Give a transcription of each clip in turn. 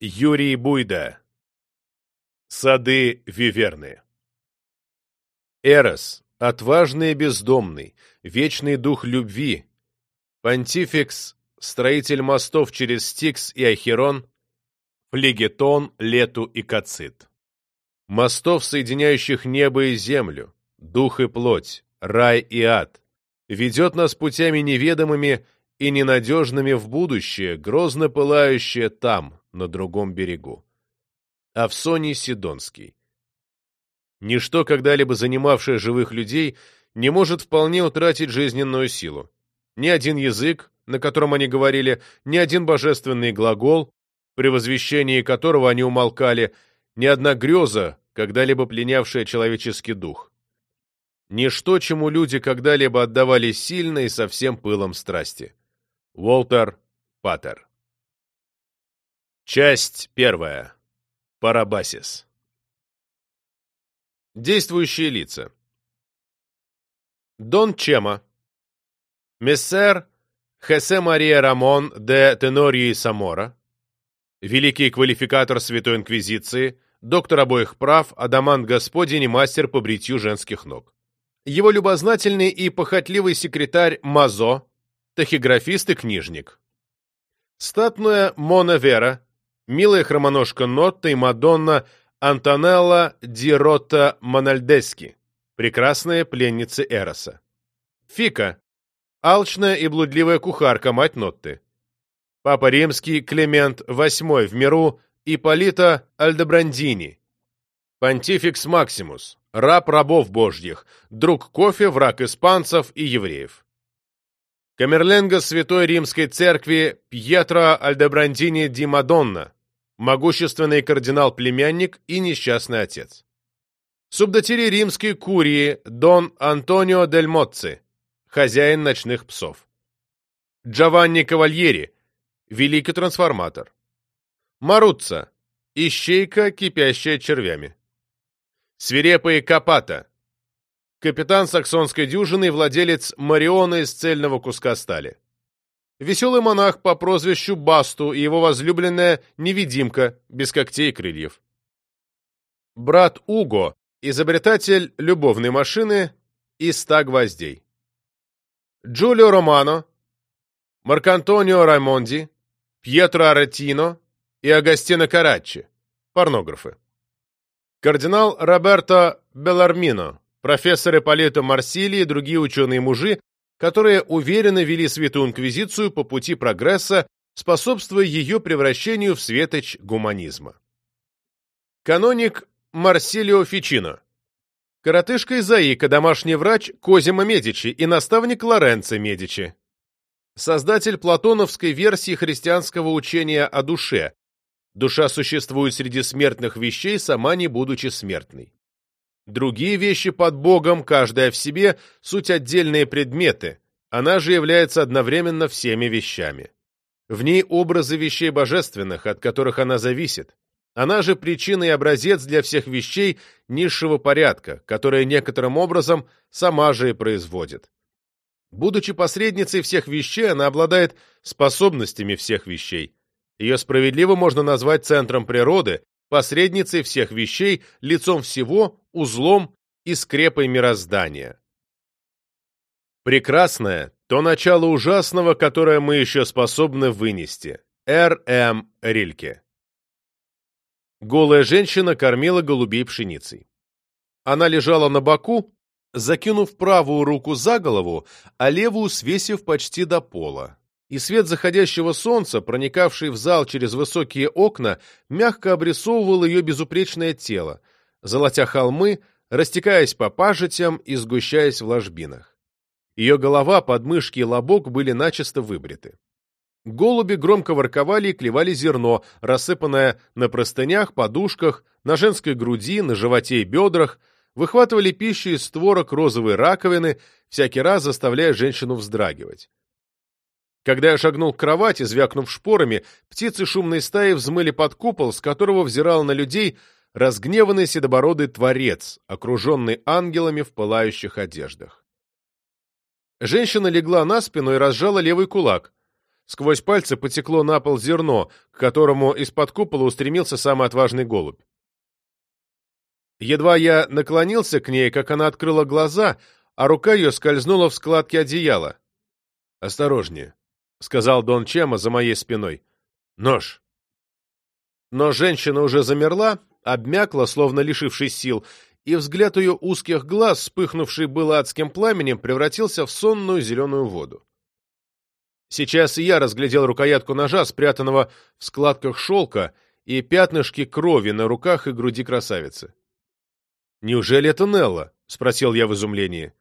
Юрий Буйда. Сады Виверны. Эрос, отважный и бездомный, вечный дух любви, понтификс, строитель мостов через Стикс и Ахерон, флегетон, Лету и Кацит. Мостов, соединяющих небо и землю, дух и плоть, рай и ад, ведет нас путями неведомыми и ненадежными в будущее, грозно пылающее там, на другом берегу. Авсоний Сидонский. Ничто, когда-либо занимавшее живых людей, не может вполне утратить жизненную силу. Ни один язык, на котором они говорили, ни один божественный глагол, при возвещении которого они умолкали, ни одна греза, когда-либо пленявшая человеческий дух. Ничто, чему люди когда-либо отдавали сильно и со всем пылом страсти. Уолтер Паттер Часть первая. Парабасис. Действующие лица. Дон Чема. Мессер Хесе Мария Рамон де Тенории Самора. Великий квалификатор Святой Инквизиции, доктор обоих прав, адамант Господень и мастер по бритью женских ног. Его любознательный и похотливый секретарь Мазо, тахиграфист и книжник. Статная Мона Вера, милая хромоножка Нотта и Мадонна Антонелла Ди Ротта Мональдески, прекрасная пленница Эроса. Фика, алчная и блудливая кухарка, мать Нотты. Папа Римский Климент VIII в миру Ипполита Альдебрандини. Понтификс Максимус, раб рабов божьих, друг кофе, враг испанцев и евреев. Камерленго Святой Римской Церкви Пьетро Альдебрандини ди Мадонна, могущественный кардинал-племянник и несчастный отец. Субдатирий римской курии Дон Антонио дель Моцци, хозяин ночных псов. Джованни Кавальери, великий трансформатор. Маруццо, ищейка, кипящая червями. Свирепый Капата, капитан саксонской дюжины и владелец Мариона из цельного куска стали. Веселый монах по прозвищу Басту и его возлюбленная Невидимка, без когтей и крыльев. Брат Уго, изобретатель любовной машины и ста гвоздей. Джулио Романо, Маркантонио Раймонди, Пьетро Аретино и Агастино Караччи, порнографы. Кардинал Роберто Белармино, профессор Ипполито Марсили и другие ученые-мужи, которые уверенно вели Святую Инквизицию по пути прогресса, способствуя ее превращению в светоч гуманизма. Каноник Марсилио Фичино. Коротышка Изаика, домашний врач Козимо Медичи и наставник Лоренцо Медичи. Создатель платоновской версии христианского учения о душе. Душа существует среди смертных вещей, сама не будучи смертной. Другие вещи под Богом, каждая в себе, суть отдельные предметы, она же является одновременно всеми вещами. В ней образы вещей божественных, от которых она зависит. Она же причина и образец для всех вещей низшего порядка, которые некоторым образом сама же и производит. Будучи посредницей всех вещей, она обладает способностями всех вещей. Ее справедливо можно назвать центром природы, посредницей всех вещей, лицом всего, узлом и скрепой мироздания. Прекрасное — то начало ужасного, которое мы еще способны вынести. Р. М. Рильке. Голая женщина кормила голубей пшеницей. Она лежала на боку, закинув правую руку за голову, а левую свесив почти до пола и свет заходящего солнца, проникавший в зал через высокие окна, мягко обрисовывал ее безупречное тело, золотя холмы, растекаясь по пажитям и сгущаясь в ложбинах. Ее голова, подмышки и лобок были начисто выбриты. Голуби громко ворковали и клевали зерно, рассыпанное на простынях, подушках, на женской груди, на животе и бедрах, выхватывали пищу из створок розовой раковины, всякий раз заставляя женщину вздрагивать. Когда я шагнул к кровати, звякнув шпорами, птицы шумной стаи взмыли под купол, с которого взирал на людей разгневанный седобородый творец, окруженный ангелами в пылающих одеждах. Женщина легла на спину и разжала левый кулак. Сквозь пальцы потекло на пол зерно, к которому из-под купола устремился самый отважный голубь. Едва я наклонился к ней, как она открыла глаза, а рука ее скользнула в складки одеяла. «Осторожнее», — сказал Дон Чема за моей спиной. «Нож». Но женщина уже замерла, обмякла, словно лишившись сил, и взгляд ее узких глаз, вспыхнувший было адским пламенем, превратился в сонную зеленую воду. Сейчас и я разглядел рукоятку ножа, спрятанного в складках шелка, и пятнышки крови на руках и груди красавицы. «Неужели это Нелла?» — спросил я в изумлении.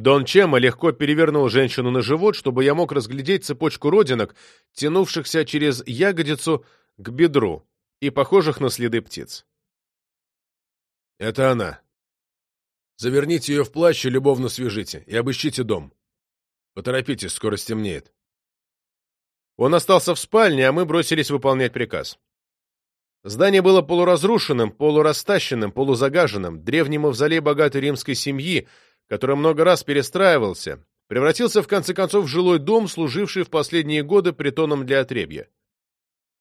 Дон Чема легко перевернул женщину на живот, чтобы я мог разглядеть цепочку родинок, тянувшихся через ягодицу к бедру и похожих на следы птиц. «Это она. Заверните ее в плащ и любовно свяжите, и обыщите дом. Поторопитесь, скоро стемнеет». Он остался в спальне, а мы бросились выполнять приказ. Здание было полуразрушенным, полурастащенным, полузагаженным, древний мавзолей богатой римской семьи, который много раз перестраивался, превратился в конце концов в жилой дом, служивший в последние годы притоном для отребья.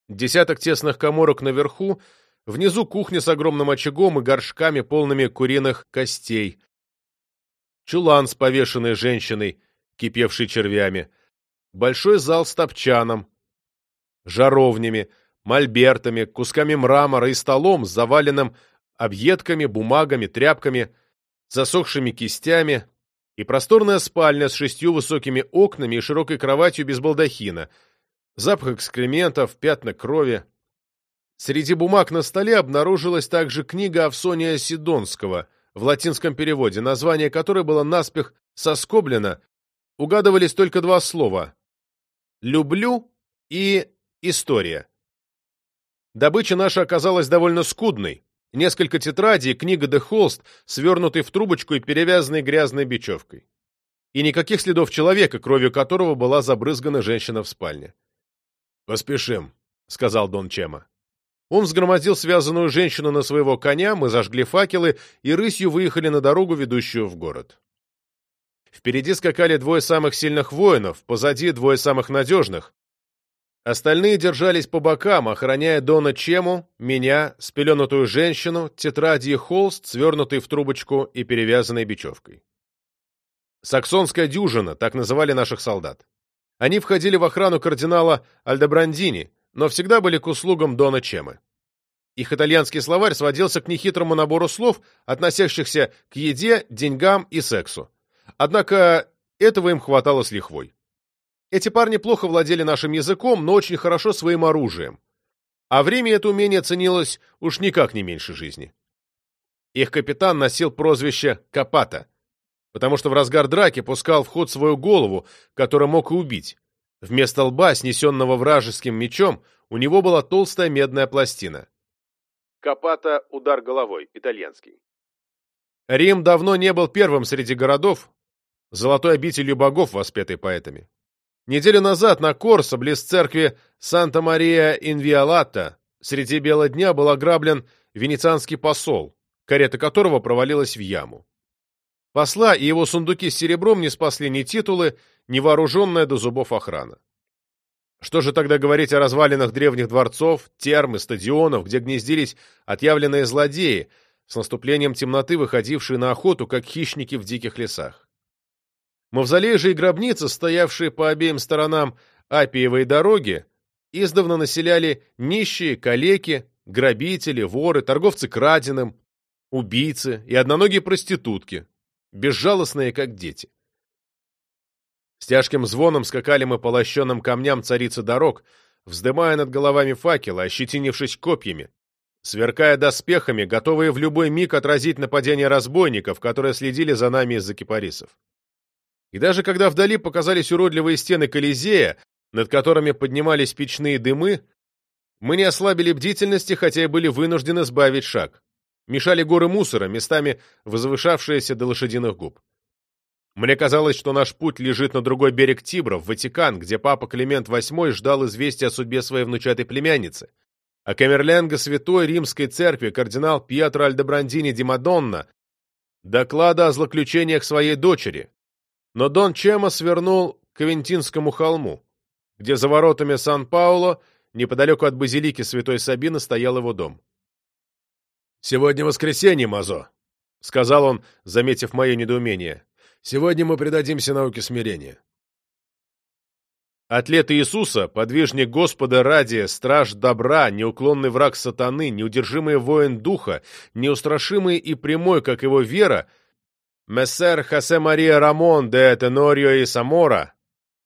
Десяток тесных коморок наверху, внизу кухня с огромным очагом и горшками, полными куриных костей, чулан с повешенной женщиной, кипевшей червями, большой зал с топчаном, жаровнями, мольбертами, кусками мрамора и столом заваленным объедками, бумагами, тряпками, засохшими кистями и просторная спальня с шестью высокими окнами и широкой кроватью без балдахина, запах экскрементов, пятна крови. Среди бумаг на столе обнаружилась также книга Авсония Сидонского в латинском переводе, название которой было наспех соскоблено, угадывались только два слова «люблю» и «история». Добыча наша оказалась довольно скудной. Несколько тетрадей, книга де холст, свернутый в трубочку и перевязанный грязной бечевкой. И никаких следов человека, кровью которого была забрызгана женщина в спальне. «Поспешим», — сказал Дон Чема. Он взгромоздил связанную женщину на своего коня, мы зажгли факелы и рысью выехали на дорогу, ведущую в город. Впереди скакали двое самых сильных воинов, позади двое самых надежных, Остальные держались по бокам, охраняя Дона Чему, меня, спеленутую женщину, тетради и холст, свернутый в трубочку и перевязанной бечевкой. Саксонская дюжина, так называли наших солдат. Они входили в охрану кардинала Альдебрандини, но всегда были к услугам Дона Чемы. Их итальянский словарь сводился к нехитрому набору слов, относящихся к еде, деньгам и сексу. Однако этого им хватало с лихвой. Эти парни плохо владели нашим языком, но очень хорошо своим оружием. А время это умение ценилось уж никак не меньше жизни. Их капитан носил прозвище Капата, потому что в разгар драки пускал в ход свою голову, которую мог и убить. Вместо лба, снесенного вражеским мечом, у него была толстая медная пластина. Капата — удар головой, итальянский. Рим давно не был первым среди городов, золотой обителью богов, воспетой поэтами. Неделю назад на Корсо, близ церкви Санта-Мария-Инвиолатта, среди бела дня был ограблен венецианский посол, карета которого провалилась в яму. Посла и его сундуки с серебром не спасли ни титулы, ни вооруженная до зубов охрана. Что же тогда говорить о развалинах древних дворцов, терм и стадионов, где гнездились отъявленные злодеи, с наступлением темноты выходившие на охоту, как хищники в диких лесах? Мавзолей же и гробницы, стоявшие по обеим сторонам Апиевой дороги, издавна населяли нищие, калеки, грабители, воры, торговцы краденым, убийцы и одноногие проститутки, безжалостные, как дети. С тяжким звоном скакали мы по лощенным камням царицы дорог, вздымая над головами факелы, ощетинившись копьями, сверкая доспехами, готовые в любой миг отразить нападение разбойников, которые следили за нами из-за кипарисов. И даже когда вдали показались уродливые стены Колизея, над которыми поднимались печные дымы, мы не ослабили бдительности, хотя и были вынуждены сбавить шаг. Мешали горы мусора, местами возвышавшиеся до лошадиных губ. Мне казалось, что наш путь лежит на другой берег Тибра, в Ватикан, где папа Климент VIII ждал известия о судьбе своей внучатой племянницы. А Камерленго Святой Римской Церкви кардинал Пьетро Альдебрандини Ди Мадонна доклада о злоключениях своей дочери, но Дон Чема свернул к Авентинскому холму. где за воротами Сан-Пауло, неподалеку от базилики Святой Сабины, стоял его дом. «Сегодня воскресенье, Мазо», — сказал он, заметив мое недоумение. «Сегодня мы предадимся науке смирения». Атлет Иисуса, подвижник Господа ради, страж добра, неуклонный враг сатаны, неудержимый воин духа, неустрашимый и прямой, как его вера, мессер Хосе Мария Рамон де Тенорио и Самора,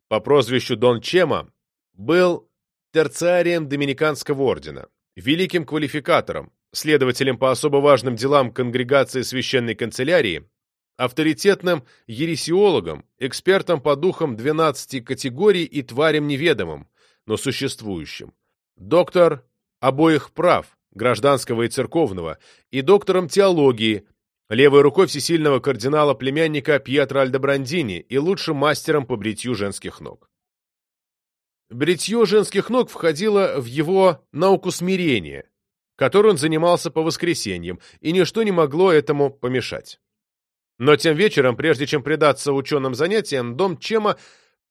по прозвищу Дон Чема, был терциарием Доминиканского ордена, великим квалификатором, следователем по особо важным делам конгрегации священной канцелярии, авторитетным ересиологом, экспертом по духам 12 категорий и тварям неведомым, но существующим, доктор обоих прав, гражданского и церковного, и доктором теологии, левой рукой всесильного кардинала-племянника Пьетро Альдебрандини и лучшим мастером по бритью женских ног. Бритье женских ног входило в его науку смирения, которой он занимался по воскресеньям, и ничто не могло этому помешать. Но тем вечером, прежде чем предаться ученым занятиям, дом Чема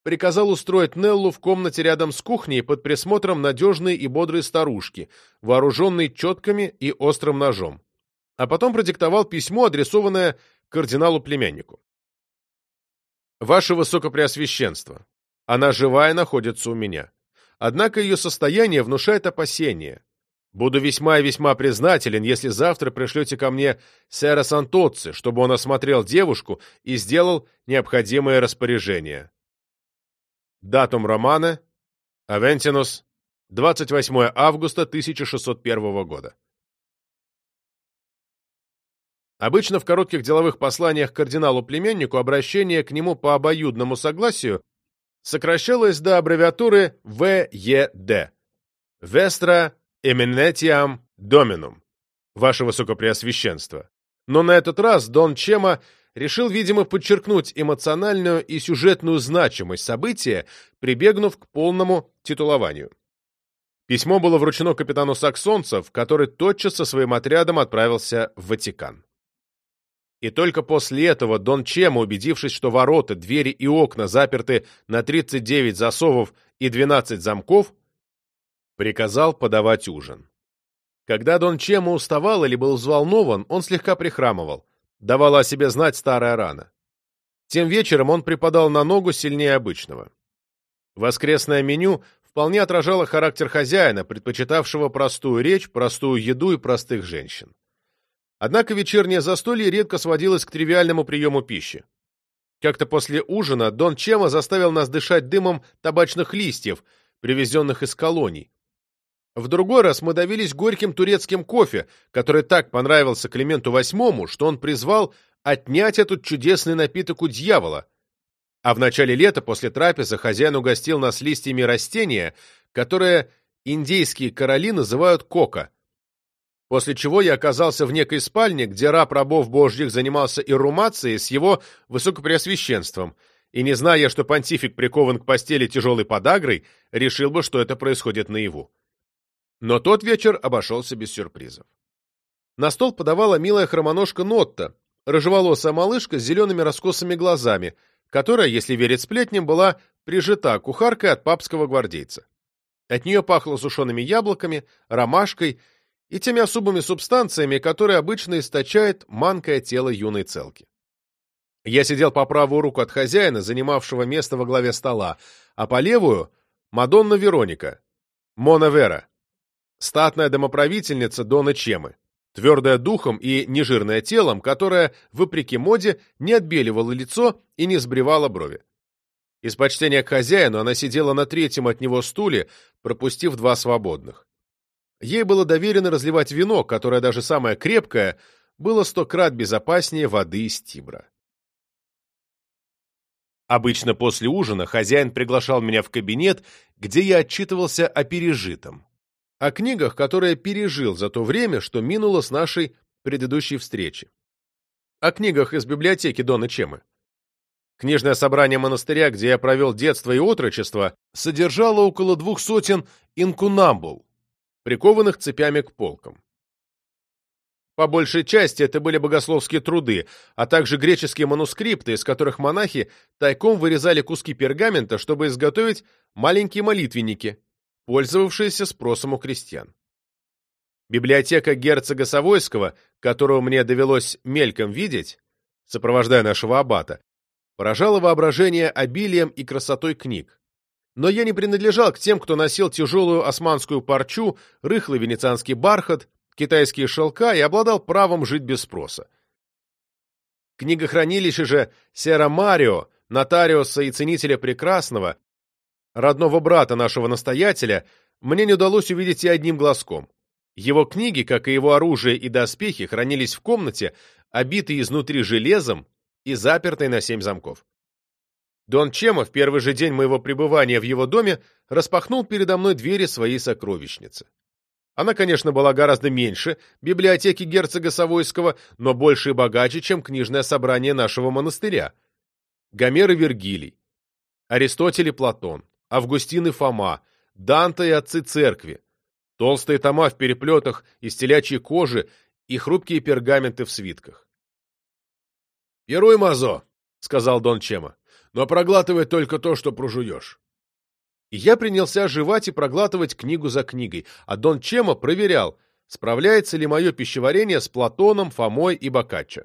приказал устроить Неллу в комнате рядом с кухней под присмотром надежной и бодрой старушки, вооруженной четками и острым ножом. А потом продиктовал письмо, адресованное кардиналу-племяннику. «Ваше Высокопреосвященство, она живая находится у меня. Однако ее состояние внушает опасения. Буду весьма и весьма признателен, если завтра пришлете ко мне сэра Сантоцци, чтобы он осмотрел девушку и сделал необходимые распоряжения. Датум романа Авентинус, 28 августа 1601 года. Обычно в коротких деловых посланиях кардиналу-племяннику обращение к нему по обоюдному согласию сокращалось до аббревиатуры ВЕД – Вестра «Eminentiam Dominum», ваше высокопреосвященство. Но на этот раз Дон Чема решил, видимо, подчеркнуть эмоциональную и сюжетную значимость события, прибегнув к полному титулованию. Письмо было вручено капитану саксонцев, который тотчас со своим отрядом отправился в Ватикан. И только после этого Дон Чема, убедившись, что ворота, двери и окна заперты на 39 засовов и 12 замков, приказал подавать ужин. Когда Дон Чемо уставал или был взволнован, он слегка прихрамывал. Давала о себе знать старая рана. Тем вечером он припадал на ногу сильнее обычного. Воскресное меню вполне отражало характер хозяина, предпочитавшего простую речь, простую еду и простых женщин. Однако вечернее застолье редко сводилось к тривиальному приему пищи. Как-то после ужина Дон Чема заставил нас дышать дымом табачных листьев, привезенных из колоний, в другой раз мы давились горьким турецким кофе, который так понравился Клименту VIII, что он призвал отнять этот чудесный напиток у дьявола. А в начале лета после трапезы хозяин угостил нас листьями растения, которое индейские короли называют кока. После чего я оказался в некой спальне, где раб рабов божьих занимался ирумацией с его высокопреосвященством, и не зная, что понтифик прикован к постели тяжелой подагрой, решил бы, что это происходит наяву. Но тот вечер обошелся без сюрпризов. На стол подавала милая хромоножка Нотта, рыжеволосая малышка с зелеными раскосыми глазами, которая, если верить сплетням, была прижита кухаркой от папского гвардейца. От нее пахло сушеными яблоками, ромашкой и теми особыми субстанциями, которые обычно источает манкое тело юной целки. Я сидел по правую руку от хозяина, занимавшего место во главе стола, а по левую — Мадонна Вероника, Мона Вера, статная домоправительница Дона Чемы, твердая духом и нежирная телом, которая, вопреки моде, не отбеливала лицо и не сбривала брови. Из почтения к хозяину она сидела на третьем от него стуле, пропустив два свободных. Ей было доверено разливать вино, которое даже самое крепкое, было сто крат безопаснее воды из Тибра. Обычно после ужина хозяин приглашал меня в кабинет, где я отчитывался о пережитом о книгах, которые пережил за то время, что минуло с нашей предыдущей встречи. О книгах из библиотеки Дона Чемы. Книжное собрание монастыря, где я провел детство и отрочество, содержало около двух сотен инкунамбул, прикованных цепями к полкам. По большей части это были богословские труды, а также греческие манускрипты, из которых монахи тайком вырезали куски пергамента, чтобы изготовить маленькие молитвенники, пользовавшиеся спросом у крестьян. Библиотека герцога Савойского, которую мне довелось мельком видеть, сопровождая нашего аббата, поражала воображение обилием и красотой книг. Но я не принадлежал к тем, кто носил тяжелую османскую парчу, рыхлый венецианский бархат, китайские шелка и обладал правом жить без спроса. Книгохранилище же Сера Марио, нотариуса и ценителя прекрасного, родного брата нашего настоятеля, мне не удалось увидеть и одним глазком. Его книги, как и его оружие и доспехи, хранились в комнате, обитой изнутри железом и запертой на семь замков. Дон Чема в первый же день моего пребывания в его доме распахнул передо мной двери своей сокровищницы. Она, конечно, была гораздо меньше библиотеки герцога Савойского, но больше и богаче, чем книжное собрание нашего монастыря. Гомер и Вергилий, Аристотель и Платон, Августин и Фома, Данте и отцы церкви, толстые тома в переплетах из телячьей кожи и хрупкие пергаменты в свитках. «Герой Мазо», — сказал Дон Чема, — «но проглатывай только то, что прожуешь». И я принялся жевать и проглатывать книгу за книгой, а Дон Чема проверял, справляется ли мое пищеварение с Платоном, Фомой и Боккаччо.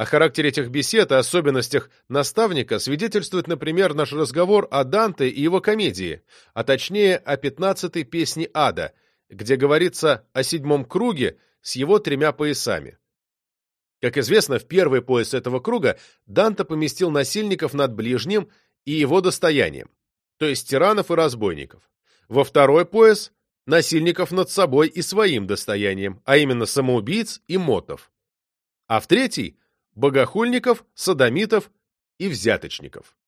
О характере этих бесед и особенностях наставника свидетельствует, например, наш разговор о Данте и его комедии, а точнее о пятнадцатой песне Ада, где говорится о седьмом круге с его тремя поясами. Как известно, в первый пояс этого круга Данте поместил насильников над ближним и его достоянием то есть тиранов и разбойников. Во второй пояс – насильников над собой и своим достоянием, а именно самоубийц и мотов. А в третий – богохульников, садомитов и взяточников.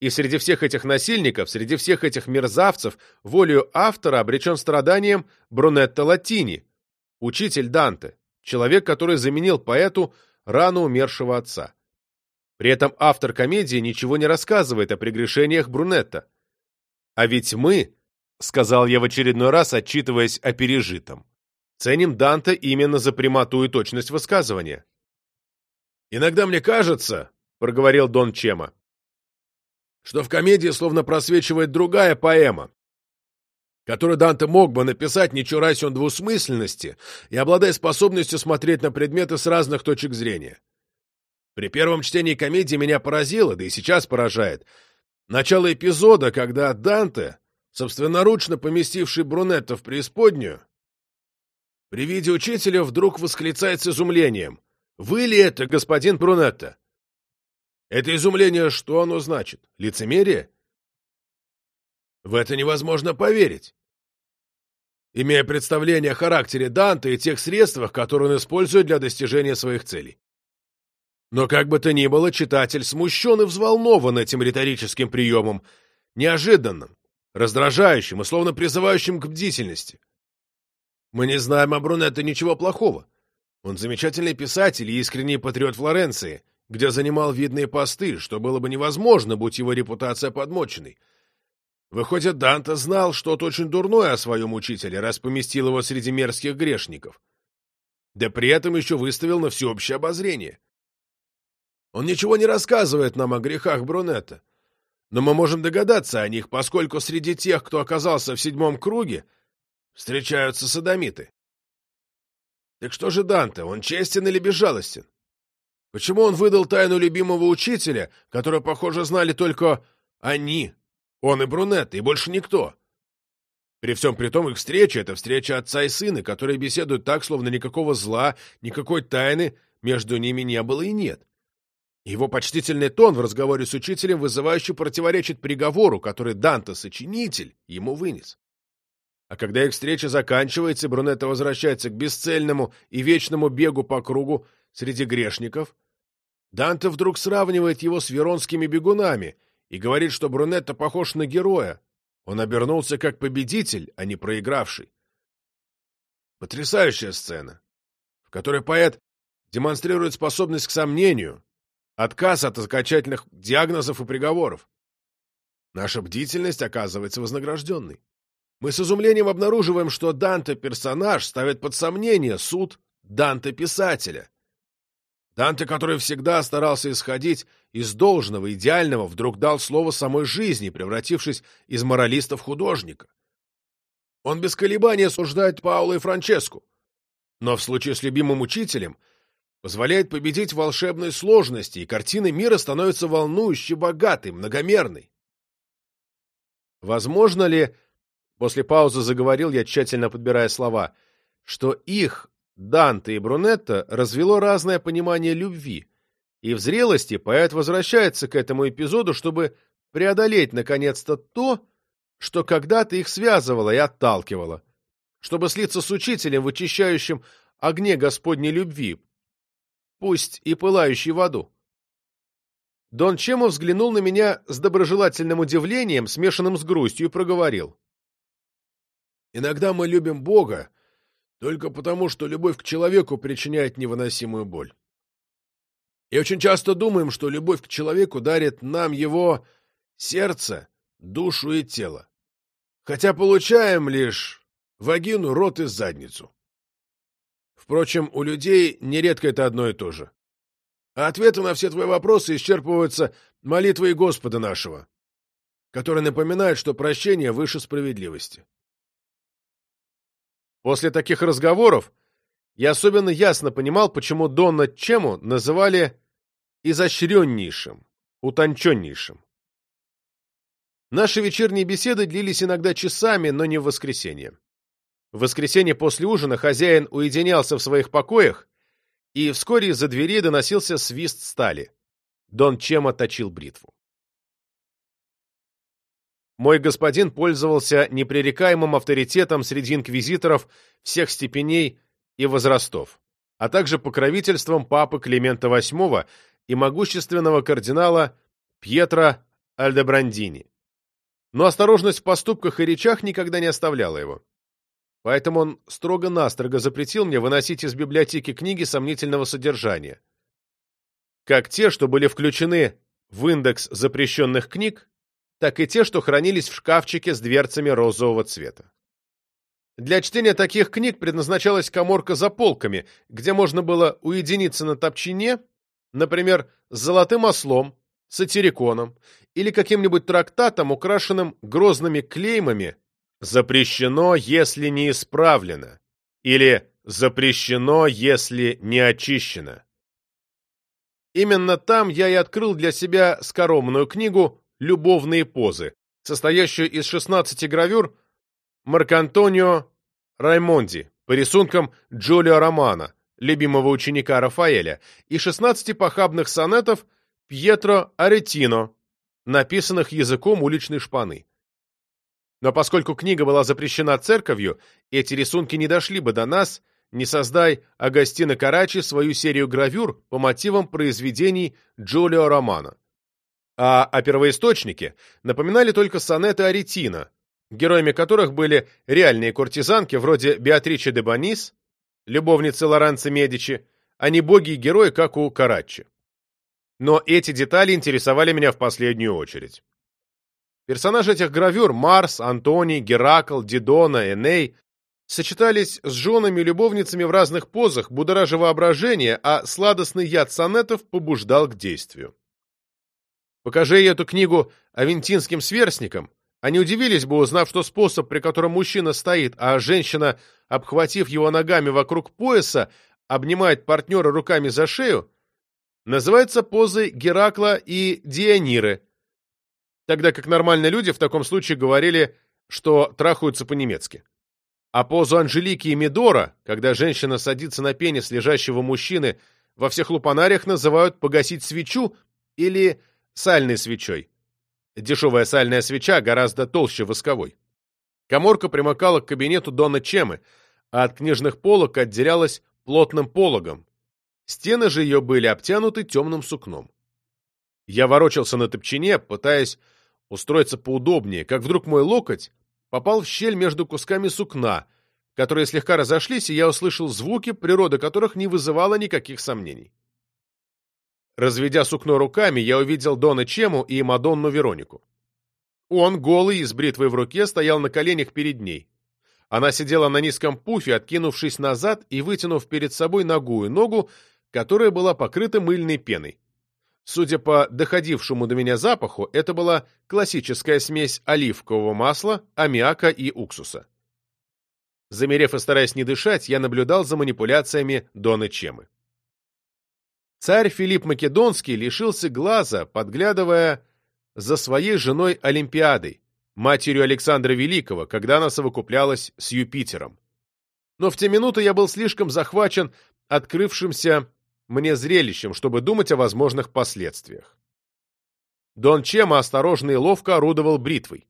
И среди всех этих насильников, среди всех этих мерзавцев, волею автора обречен страданием Брунетто Латини, учитель Данте, человек, который заменил поэту рано умершего отца. При этом автор комедии ничего не рассказывает о прегрешениях Брунетта. А ведь мы, сказал я в очередной раз, отчитываясь о пережитом, ценим Данте именно за прямоту и точность высказывания. Иногда мне кажется, проговорил Дон Чема, что в комедии словно просвечивает другая поэма, которую Данте мог бы написать, не чураясь он двусмысленности и обладая способностью смотреть на предметы с разных точек зрения. При первом чтении комедии меня поразило, да и сейчас поражает — Начало эпизода, когда Данте, собственноручно поместивший Брунетта в преисподнюю, при виде учителя вдруг восклицает с изумлением. «Вы ли это, господин Брунетта?» Это изумление, что оно значит? Лицемерие? В это невозможно поверить. Имея представление о характере Данте и тех средствах, которые он использует для достижения своих целей. Но как бы то ни было, читатель смущен и взволнован этим риторическим приемом, неожиданным, раздражающим и словно призывающим к бдительности. Мы не знаем о Брунетто ничего плохого. Он замечательный писатель и искренний патриот Флоренции, где занимал видные посты, что было бы невозможно, будь его репутация подмоченной. Выходит, Данте знал что-то очень дурное о своем учителе, раз поместил его среди мерзких грешников. Да при этом еще выставил на всеобщее обозрение. Он ничего не рассказывает нам о грехах Брунетта. Но мы можем догадаться о них, поскольку среди тех, кто оказался в седьмом круге, встречаются садомиты. Так что же Данте, он честен или безжалостен? Почему он выдал тайну любимого учителя, которую, похоже, знали только они, он и Брунетта, и больше никто? При всем при том, их встреча — это встреча отца и сына, которые беседуют так, словно никакого зла, никакой тайны между ними не было и нет. Его почтительный тон в разговоре с учителем вызывающе противоречит приговору, который Данте-сочинитель ему вынес. А когда их встреча заканчивается, Брунетто возвращается к бесцельному и вечному бегу по кругу среди грешников, Данте вдруг сравнивает его с веронскими бегунами и говорит, что Брунетто похож на героя. Он обернулся как победитель, а не проигравший. Потрясающая сцена, в которой поэт демонстрирует способность к сомнению, Отказ от окончательных диагнозов и приговоров. Наша бдительность оказывается вознагражденной. Мы с изумлением обнаруживаем, что Данте персонаж ставит под сомнение суд Данте-писателя. Данте, который всегда старался исходить из должного, идеального, вдруг дал слово самой жизни, превратившись из моралиста в художника. Он без колебаний осуждает Паула и Франческу. Но в случае с любимым учителем позволяет победить волшебные сложности, и картина мира становится волнующе богатой, многомерной. Возможно ли, после паузы заговорил я, тщательно подбирая слова, что их, Данте и Брунетта, развело разное понимание любви, и в зрелости поэт возвращается к этому эпизоду, чтобы преодолеть, наконец-то, то, что когда-то их связывало и отталкивало, чтобы слиться с учителем в очищающем огне Господней любви, пусть и пылающей в аду. Дон Чемо взглянул на меня с доброжелательным удивлением, смешанным с грустью, и проговорил. «Иногда мы любим Бога только потому, что любовь к человеку причиняет невыносимую боль. И очень часто думаем, что любовь к человеку дарит нам его сердце, душу и тело. Хотя получаем лишь вагину, рот и задницу. Впрочем, у людей нередко это одно и то же. А ответы на все твои вопросы исчерпываются молитвой Господа нашего, который напоминает, что прощение выше справедливости. После таких разговоров я особенно ясно понимал, почему Донна Чему называли изощреннейшим, утонченнейшим. Наши вечерние беседы длились иногда часами, но не в воскресенье. В воскресенье после ужина хозяин уединялся в своих покоях, и вскоре из-за двери доносился свист стали. Дон Чема точил бритву. Мой господин пользовался непререкаемым авторитетом среди инквизиторов всех степеней и возрастов, а также покровительством папы Климента VIII и могущественного кардинала Пьетро Альдебрандини. Но осторожность в поступках и речах никогда не оставляла его. Поэтому он строго-настрого запретил мне выносить из библиотеки книги сомнительного содержания. Как те, что были включены в индекс запрещенных книг, так и те, что хранились в шкафчике с дверцами розового цвета. Для чтения таких книг предназначалась коморка за полками, где можно было уединиться на топчине, например, с золотым ослом, сатириконом или каким-нибудь трактатом, украшенным грозными клеймами «Запрещено, если не исправлено» или «Запрещено, если не очищено». Именно там я и открыл для себя скоромную книгу «Любовные позы», состоящую из 16 гравюр Маркантонио Раймонди по рисункам Джулио Романа, любимого ученика Рафаэля, и 16 похабных сонетов Пьетро Аретино, написанных языком уличной шпаны. Но поскольку книга была запрещена церковью, эти рисунки не дошли бы до нас, не создай Агастино Карачи свою серию гравюр по мотивам произведений Джулио Романа. А о первоисточнике напоминали только сонеты Аретино, героями которых были реальные куртизанки вроде Беатричи де Бонис, любовницы Лоренцо Медичи, а не боги и герои, как у Караччи. Но эти детали интересовали меня в последнюю очередь. Персонажи этих гравюр Марс, Антоний, Геракл, Дидона, Эней сочетались с женами и любовницами в разных позах, будоража воображение, а сладостный яд сонетов побуждал к действию. Покажи эту книгу авентинским сверстникам, они удивились бы, узнав, что способ, при котором мужчина стоит, а женщина, обхватив его ногами вокруг пояса, обнимает партнера руками за шею, называется позой Геракла и Диониры, тогда как нормальные люди в таком случае говорили, что трахаются по-немецки. А позу Анжелики и Медора, когда женщина садится на пенис лежащего мужчины, во всех лупанариях называют «погасить свечу» или «сальной свечой». Дешевая сальная свеча гораздо толще восковой. Коморка примыкала к кабинету Дона Чемы, а от книжных полок отделялась плотным пологом. Стены же ее были обтянуты темным сукном. Я ворочался на топчине, пытаясь устроиться поудобнее, как вдруг мой локоть попал в щель между кусками сукна, которые слегка разошлись, и я услышал звуки, природа которых не вызывала никаких сомнений. Разведя сукно руками, я увидел Дона Чему и Мадонну Веронику. Он, голый и с бритвой в руке, стоял на коленях перед ней. Она сидела на низком пуфе, откинувшись назад и вытянув перед собой ногу и ногу, которая была покрыта мыльной пеной. Судя по доходившему до меня запаху, это была классическая смесь оливкового масла, аммиака и уксуса. Замерев и стараясь не дышать, я наблюдал за манипуляциями Доны Чемы. Царь Филипп Македонский лишился глаза, подглядывая за своей женой Олимпиадой, матерью Александра Великого, когда она совокуплялась с Юпитером. Но в те минуты я был слишком захвачен открывшимся мне зрелищем, чтобы думать о возможных последствиях. Дон Чема осторожно и ловко орудовал бритвой.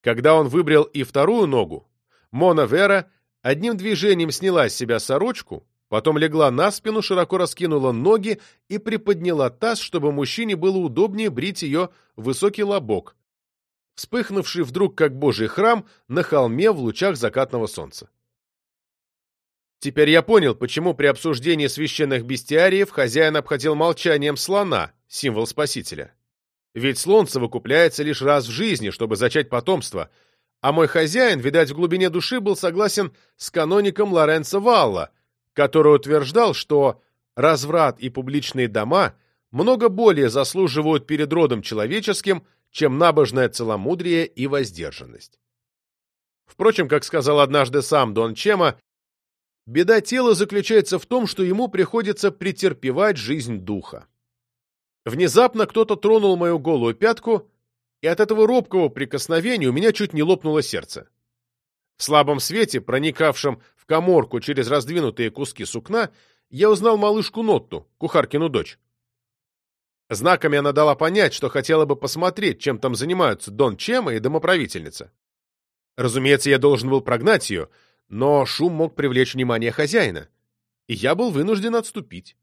Когда он выбрал и вторую ногу, Мона Вера одним движением сняла с себя сорочку, потом легла на спину, широко раскинула ноги и приподняла таз, чтобы мужчине было удобнее брить ее высокий лобок, вспыхнувший вдруг как божий храм на холме в лучах закатного солнца. Теперь я понял, почему при обсуждении священных бестиариев хозяин обходил молчанием слона, символ спасителя. Ведь слон совокупляется лишь раз в жизни, чтобы зачать потомство, а мой хозяин, видать, в глубине души был согласен с каноником Лоренцо Валла, который утверждал, что разврат и публичные дома много более заслуживают перед родом человеческим, чем набожное целомудрие и воздержанность. Впрочем, как сказал однажды сам Дон Чема, Беда тела заключается в том, что ему приходится претерпевать жизнь духа. Внезапно кто-то тронул мою голую пятку, и от этого робкого прикосновения у меня чуть не лопнуло сердце. В слабом свете, проникавшем в коморку через раздвинутые куски сукна, я узнал малышку Нотту, кухаркину дочь. Знаками она дала понять, что хотела бы посмотреть, чем там занимаются Дон Чема и домоправительница. Разумеется, я должен был прогнать ее — но шум мог привлечь внимание хозяина, и я был вынужден отступить.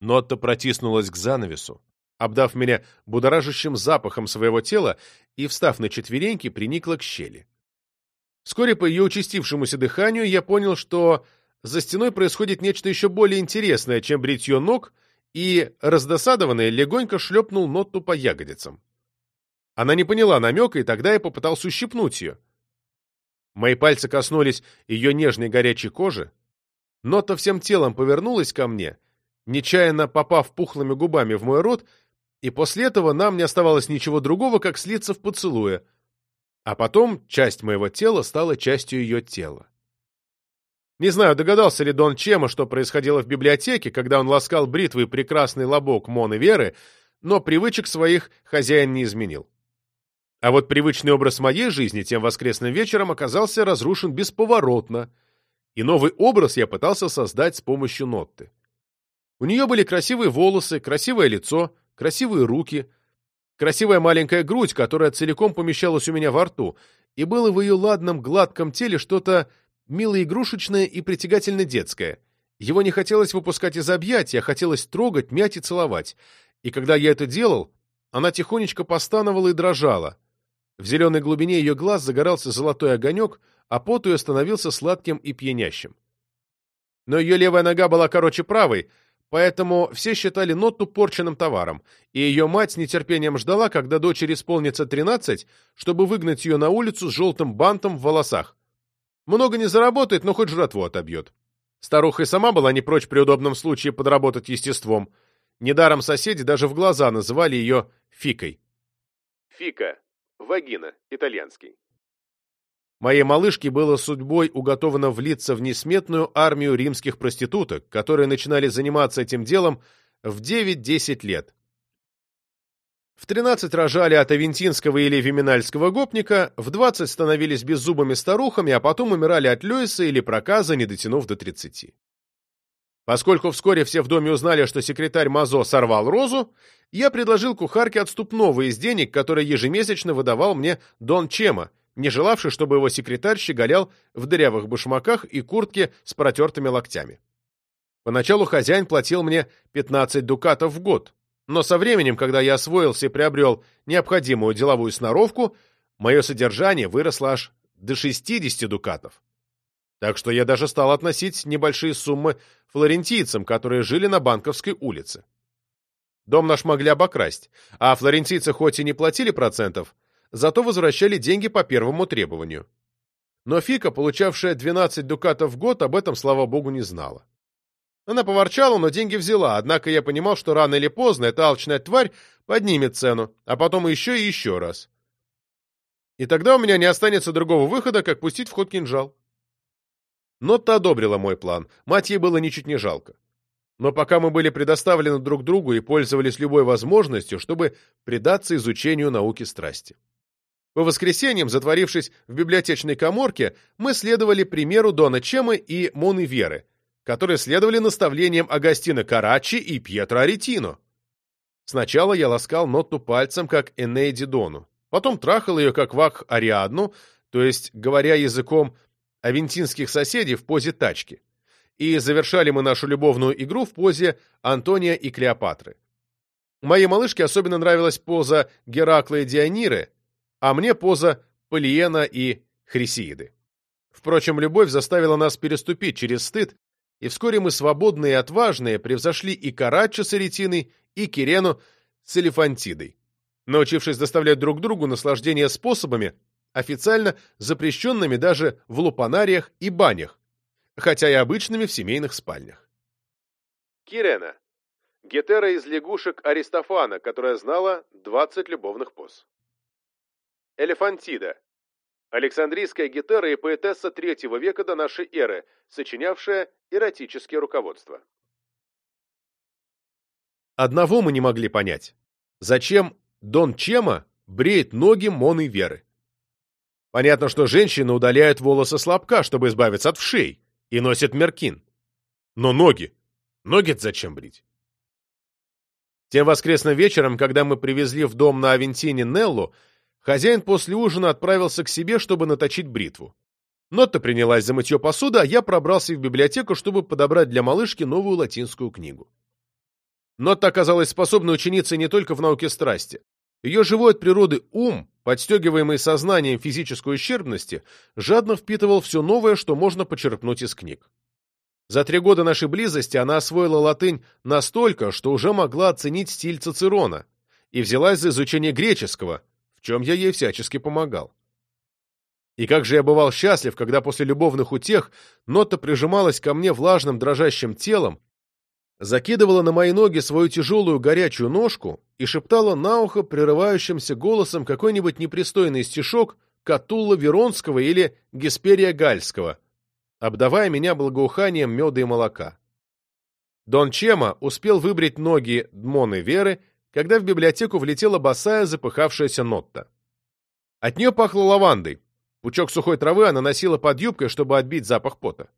Нотта протиснулась к занавесу, обдав меня будоражащим запахом своего тела и, встав на четвереньки, приникла к щели. Вскоре по ее участившемуся дыханию я понял, что за стеной происходит нечто еще более интересное, чем бритье ног, и, раздосадованный, легонько шлепнул Нотту по ягодицам. Она не поняла намека, и тогда я попытался ущипнуть ее. Мои пальцы коснулись ее нежной горячей кожи. Нота всем телом повернулась ко мне, нечаянно попав пухлыми губами в мой рот, и после этого нам не оставалось ничего другого, как слиться в поцелуе. А потом часть моего тела стала частью ее тела. Не знаю, догадался ли Дон Чема, что происходило в библиотеке, когда он ласкал бритвой прекрасный лобок Моны Веры, но привычек своих хозяин не изменил. А вот привычный образ моей жизни тем воскресным вечером оказался разрушен бесповоротно, и новый образ я пытался создать с помощью Нотты. У нее были красивые волосы, красивое лицо, красивые руки, красивая маленькая грудь, которая целиком помещалась у меня во рту, и было в ее ладном гладком теле что-то мило игрушечное и притягательно детское. Его не хотелось выпускать из объятий, а хотелось трогать, мять и целовать. И когда я это делал, она тихонечко постановала и дрожала, в зеленой глубине ее глаз загорался золотой огонек, а пот ее становился сладким и пьянящим. Но ее левая нога была короче правой, поэтому все считали Нотту порченным товаром, и ее мать с нетерпением ждала, когда дочери исполнится тринадцать, чтобы выгнать ее на улицу с желтым бантом в волосах. Много не заработает, но хоть жратву отобьет. Старуха и сама была не прочь при удобном случае подработать естеством. Недаром соседи даже в глаза называли ее Фикой. Фика Вагина, итальянский. Моей малышке было судьбой уготовано влиться в несметную армию римских проституток, которые начинали заниматься этим делом в 9-10 лет. В 13 рожали от авентинского или виминальского гопника, в 20 становились беззубыми старухами, а потом умирали от Льюиса или проказа, не дотянув до 30. Поскольку вскоре все в доме узнали, что секретарь Мазо сорвал розу, я предложил кухарке отступного из денег, который ежемесячно выдавал мне Дон Чема, не желавший, чтобы его секретарь щеголял в дырявых башмаках и куртке с протертыми локтями. Поначалу хозяин платил мне 15 дукатов в год, но со временем, когда я освоился и приобрел необходимую деловую сноровку, мое содержание выросло аж до 60 дукатов. Так что я даже стал относить небольшие суммы флорентийцам, которые жили на Банковской улице. Дом наш могли обокрасть, а флорентийцы хоть и не платили процентов, зато возвращали деньги по первому требованию. Но Фика, получавшая 12 дукатов в год, об этом, слава богу, не знала. Она поворчала, но деньги взяла, однако я понимал, что рано или поздно эта алчная тварь поднимет цену, а потом еще и еще раз. И тогда у меня не останется другого выхода, как пустить в ход кинжал. Нотта одобрила мой план, мать ей было ничуть не жалко. Но пока мы были предоставлены друг другу и пользовались любой возможностью, чтобы предаться изучению науки страсти. По воскресеньям, затворившись в библиотечной коморке, мы следовали примеру Дона Чемы и Моны Веры, которые следовали наставлениям Агастина Карачи и Пьетро Аретино. Сначала я ласкал Нотту пальцем, как Энейди Дону, потом трахал ее, как Вак Ариадну, то есть, говоря языком авентинских соседей, в позе тачки. И завершали мы нашу любовную игру в позе Антония и Клеопатры. Моей малышке особенно нравилась поза Геракла и Диониры, а мне поза Полиена и Хрисеиды. Впрочем, любовь заставила нас переступить через стыд, и вскоре мы, свободные и отважные, превзошли и Караччо с Эретиной, и Кирену с Элефантидой, научившись доставлять друг другу наслаждение способами, официально запрещенными даже в лупанариях и банях, хотя и обычными в семейных спальнях. Кирена. Гетера из лягушек Аристофана, которая знала 20 любовных поз. Элефантида. Александрийская гетера и поэтесса третьего века до нашей эры, сочинявшая эротические руководства. Одного мы не могли понять. Зачем Дон Чема бреет ноги Моны Веры? Понятно, что женщины удаляют волосы с лобка, чтобы избавиться от вшей, и носят меркин. Но ноги? Ноги зачем брить? Тем воскресным вечером, когда мы привезли в дом на Авентине Неллу, хозяин после ужина отправился к себе, чтобы наточить бритву. Нотта принялась за мытье посуды, а я пробрался в библиотеку, чтобы подобрать для малышки новую латинскую книгу. Нотта оказалась способной ученицей не только в науке страсти. Ее живой от природы ум, подстегиваемый сознанием физической ущербности, жадно впитывал все новое, что можно почерпнуть из книг. За три года нашей близости она освоила латынь настолько, что уже могла оценить стиль Цицерона, и взялась за изучение греческого, чем я ей всячески помогал. И как же я бывал счастлив, когда после любовных утех Нота прижималась ко мне влажным дрожащим телом, закидывала на мои ноги свою тяжелую горячую ножку и шептала на ухо прерывающимся голосом какой-нибудь непристойный стишок Катулла Веронского или Гесперия Гальского, обдавая меня благоуханием меда и молока. Дон Чема успел выбрить ноги Дмоны Веры, когда в библиотеку влетела босая запыхавшаяся Нотта. От нее пахло лавандой. Пучок сухой травы она носила под юбкой, чтобы отбить запах пота.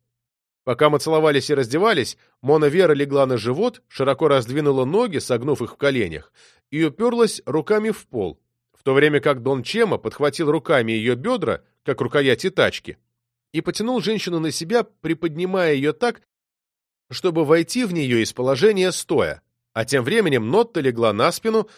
Пока мы целовались и раздевались, Мона Вера легла на живот, широко раздвинула ноги, согнув их в коленях, и уперлась руками в пол, в то время как Дон Чема подхватил руками ее бедра, как рукояти тачки, и потянул женщину на себя, приподнимая ее так, чтобы войти в нее из положения стоя, а тем временем Нотта легла на спину,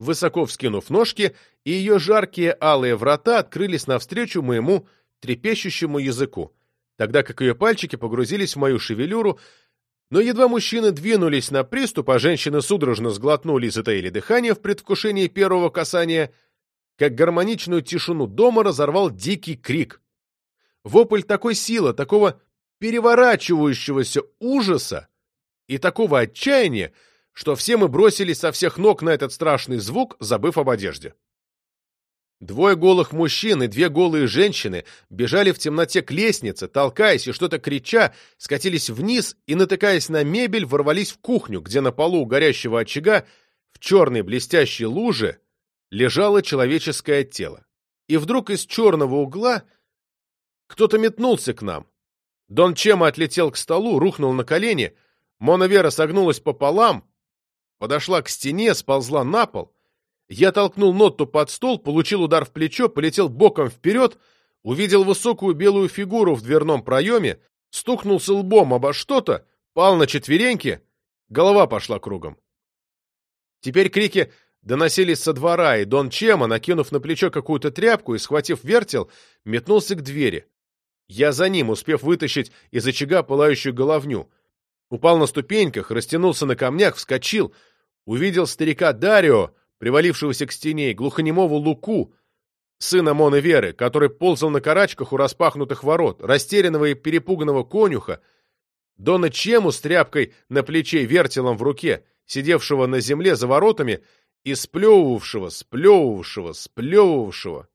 высоко вскинув ножки, и ее жаркие алые врата открылись навстречу моему трепещущему языку тогда как ее пальчики погрузились в мою шевелюру, но едва мужчины двинулись на приступ, а женщины судорожно сглотнули и затаили дыхание в предвкушении первого касания, как гармоничную тишину дома разорвал дикий крик. Вопль такой силы, такого переворачивающегося ужаса и такого отчаяния, что все мы бросились со всех ног на этот страшный звук, забыв об одежде. Двое голых мужчин и две голые женщины бежали в темноте к лестнице, толкаясь и что-то крича, скатились вниз и, натыкаясь на мебель, ворвались в кухню, где на полу горящего очага в черной блестящей луже лежало человеческое тело. И вдруг из черного угла кто-то метнулся к нам. Дон Чема отлетел к столу, рухнул на колени, Мона Вера согнулась пополам, подошла к стене, сползла на пол — я толкнул Нотту под стол, получил удар в плечо, полетел боком вперед, увидел высокую белую фигуру в дверном проеме, стукнулся лбом обо что-то, пал на четвереньки, голова пошла кругом. Теперь крики доносились со двора, и Дон Чема, накинув на плечо какую-то тряпку и схватив вертел, метнулся к двери. Я за ним, успев вытащить из очага пылающую головню. Упал на ступеньках, растянулся на камнях, вскочил, увидел старика Дарио, привалившегося к стене, и глухонемого Луку, сына Моны Веры, который ползал на карачках у распахнутых ворот, растерянного и перепуганного конюха, Дона Чему с тряпкой на плече вертелом в руке, сидевшего на земле за воротами и сплевывавшего, сплевывавшего, сплевывавшего.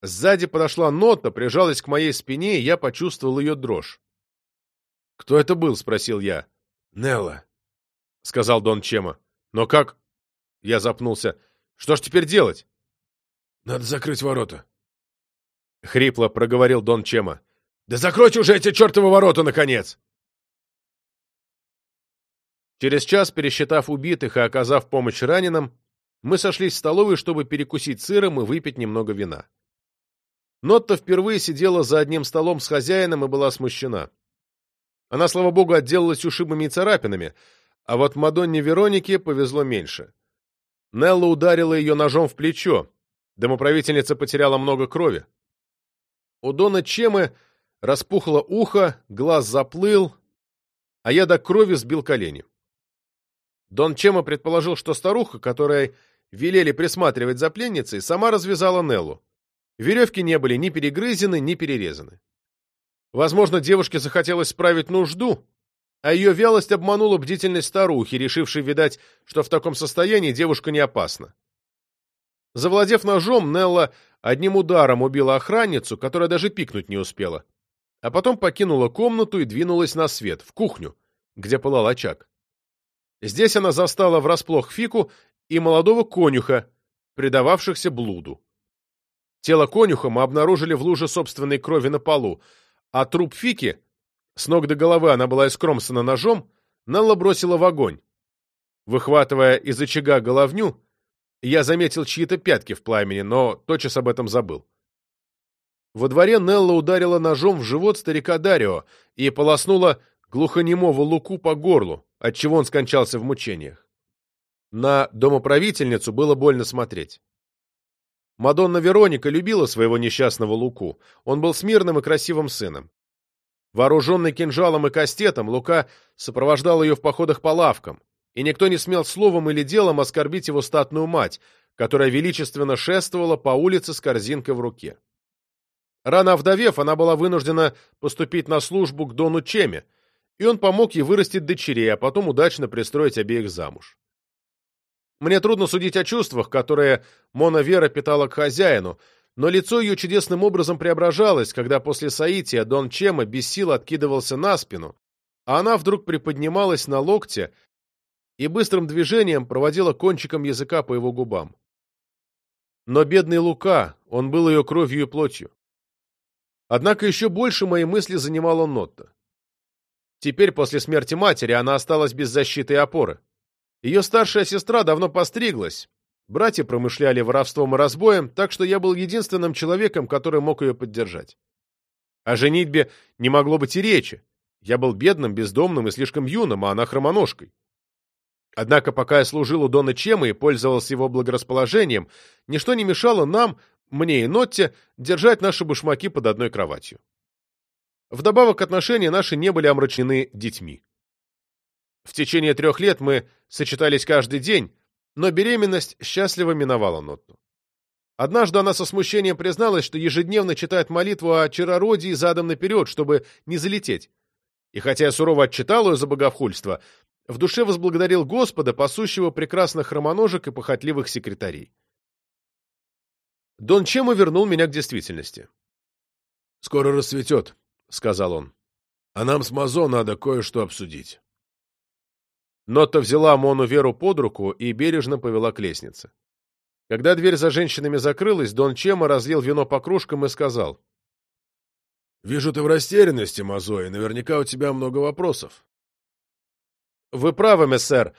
Сзади подошла нота, прижалась к моей спине, и я почувствовал ее дрожь. «Кто это был?» — спросил я. «Нелла», — сказал Дон Чема. «Но как?» — я запнулся. «Что ж теперь делать?» «Надо закрыть ворота». Хрипло проговорил Дон Чема. «Да закройте уже эти чертовы ворота, наконец!» Через час, пересчитав убитых и оказав помощь раненым, мы сошлись в столовой, чтобы перекусить сыром и выпить немного вина. Нотта впервые сидела за одним столом с хозяином и была смущена. Она, слава богу, отделалась ушибами и царапинами, а вот Мадонне Веронике повезло меньше. Нелла ударила ее ножом в плечо. Домоправительница потеряла много крови. У Дона Чемы распухло ухо, глаз заплыл, а я до крови сбил колени. Дон Чема предположил, что старуха, которой велели присматривать за пленницей, сама развязала Неллу. Веревки не были ни перегрызены, ни перерезаны. Возможно, девушке захотелось справить нужду, а ее вялость обманула бдительность старухи, решившей, видать, что в таком состоянии девушка не опасна. Завладев ножом, Нелла одним ударом убила охранницу, которая даже пикнуть не успела, а потом покинула комнату и двинулась на свет, в кухню, где пылал очаг. Здесь она застала врасплох Фику и молодого конюха, предававшихся блуду. Тело конюха мы обнаружили в луже собственной крови на полу, а труп Фики, с ног до головы она была искромсана ножом, Нелла бросила в огонь. Выхватывая из очага головню, я заметил чьи-то пятки в пламени, но тотчас об этом забыл. Во дворе Нелла ударила ножом в живот старика Дарио и полоснула глухонемого Луку по горлу, отчего он скончался в мучениях. На домоправительницу было больно смотреть. Мадонна Вероника любила своего несчастного Луку. Он был смирным и красивым сыном. Вооруженный кинжалом и кастетом, Лука сопровождал ее в походах по лавкам, и никто не смел словом или делом оскорбить его статную мать, которая величественно шествовала по улице с корзинкой в руке. Рано овдовев, она была вынуждена поступить на службу к Дону Чеме, и он помог ей вырастить дочерей, а потом удачно пристроить обеих замуж. Мне трудно судить о чувствах, которые Мона Вера питала к хозяину, но лицо ее чудесным образом преображалось, когда после соития Дон Чема без сил откидывался на спину, а она вдруг приподнималась на локте и быстрым движением проводила кончиком языка по его губам. Но бедный Лука, он был ее кровью и плотью. Однако еще больше мои мысли занимала Нотта. Теперь, после смерти матери, она осталась без защиты и опоры. Ее старшая сестра давно постриглась. Братья промышляли воровством и разбоем, так что я был единственным человеком, который мог ее поддержать. О женитьбе не могло быть и речи. Я был бедным, бездомным и слишком юным, а она хромоножкой. Однако, пока я служил у Дона Чема и пользовался его благорасположением, ничто не мешало нам, мне и Нотте, держать наши башмаки под одной кроватью. Вдобавок, отношения наши не были омрачены детьми. В течение трех лет мы сочетались каждый день, но беременность счастливо миновала Нотту. Однажды она со смущением призналась, что ежедневно читает молитву о чарородии задом наперед, чтобы не залететь. И хотя я сурово отчитал ее за богохульство, в душе возблагодарил Господа, пасущего прекрасных хромоножек и похотливых секретарей. Дон Чемо вернул меня к действительности. «Скоро расцветет», — сказал он. «А нам с Мазо надо кое-что обсудить». Нотта взяла Мону Веру под руку и бережно повела к лестнице. Когда дверь за женщинами закрылась, Дон Чема разлил вино по кружкам и сказал. «Вижу, ты в растерянности, Мазо, и наверняка у тебя много вопросов». «Вы правы, мессер,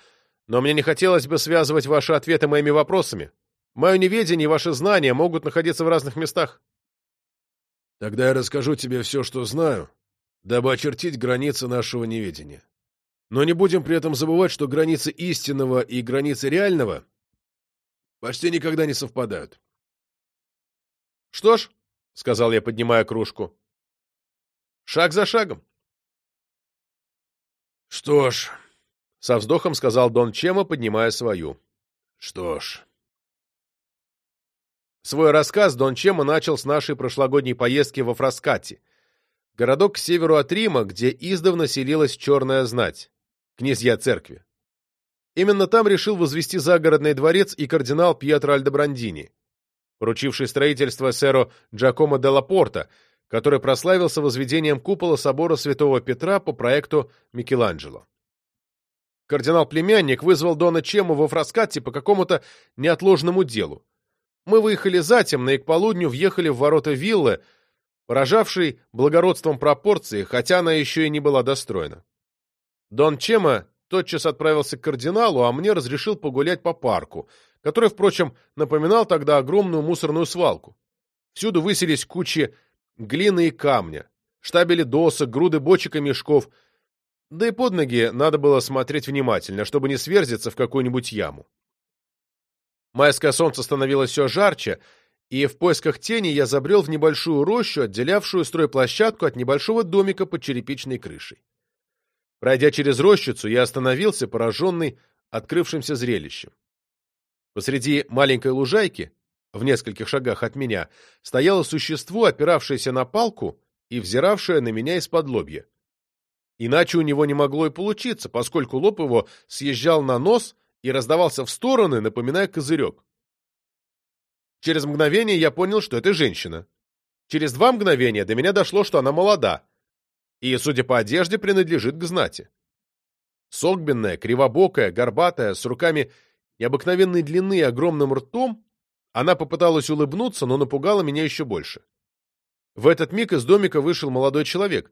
но мне не хотелось бы связывать ваши ответы моими вопросами. Мое неведение и ваши знания могут находиться в разных местах». Тогда я расскажу тебе все, что знаю, дабы очертить границы нашего неведения. Но не будем при этом забывать, что границы истинного и границы реального почти никогда не совпадают. «Что ж», — сказал я, поднимая кружку, — «шаг за шагом». «Что ж», — со вздохом сказал Дон Чема, поднимая свою. «Что ж». Свой рассказ Дон Чема начал с нашей прошлогодней поездки во Фраскати, городок к северу от Рима, где издавна селилась черная знать, князья церкви. Именно там решил возвести загородный дворец и кардинал Пьетро Альдебрандини, поручивший строительство сэру Джакомо де Лапорта, который прославился возведением купола собора Святого Петра по проекту Микеланджело. Кардинал-племянник вызвал Дона Чему во Фраскатти по какому-то неотложному делу. Мы выехали затемно и к полудню въехали в ворота виллы, поражавшей благородством пропорции, хотя она еще и не была достроена. Дон Чема тотчас отправился к кардиналу, а мне разрешил погулять по парку, который, впрочем, напоминал тогда огромную мусорную свалку. Всюду высились кучи глины и камня, штабели досок, груды бочек и мешков, да и под ноги надо было смотреть внимательно, чтобы не сверзиться в какую-нибудь яму. Майское солнце становилось все жарче, и в поисках тени я забрел в небольшую рощу, отделявшую стройплощадку от небольшого домика под черепичной крышей. Пройдя через рощицу, я остановился, пораженный открывшимся зрелищем. Посреди маленькой лужайки, в нескольких шагах от меня, стояло существо, опиравшееся на палку и взиравшее на меня из-под лобья. Иначе у него не могло и получиться, поскольку лоб его съезжал на нос и раздавался в стороны, напоминая козырек. Через мгновение я понял, что это женщина. Через два мгновения до меня дошло, что она молода, и, судя по одежде, принадлежит к знати. Согбенная, кривобокая, горбатая, с руками необыкновенной длины и огромным ртом, она попыталась улыбнуться, но напугала меня еще больше. В этот миг из домика вышел молодой человек.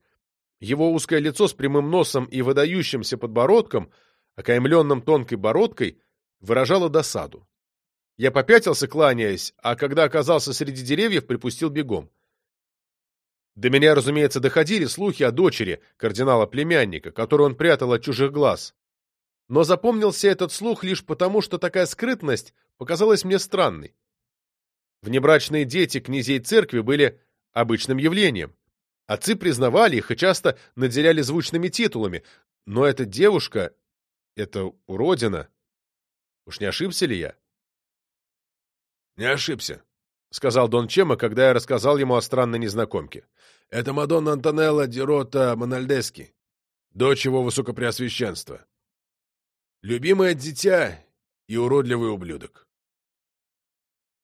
Его узкое лицо с прямым носом и выдающимся подбородком, окаймленным тонкой бородкой, выражало досаду. Я попятился, кланяясь, а когда оказался среди деревьев, припустил бегом. До меня, разумеется, доходили слухи о дочери кардинала-племянника, которую он прятал от чужих глаз. Но запомнился этот слух лишь потому, что такая скрытность показалась мне странной. Внебрачные дети князей церкви были обычным явлением. Отцы признавали их и часто наделяли звучными титулами, но эта девушка, эта уродина... Уж не ошибся ли я? — Не ошибся, — сказал Дон Чема, когда я рассказал ему о странной незнакомке. — Это Мадонна Антонелла Дирота Мональдески, дочь его высокопреосвященства. Любимое дитя и уродливый ублюдок.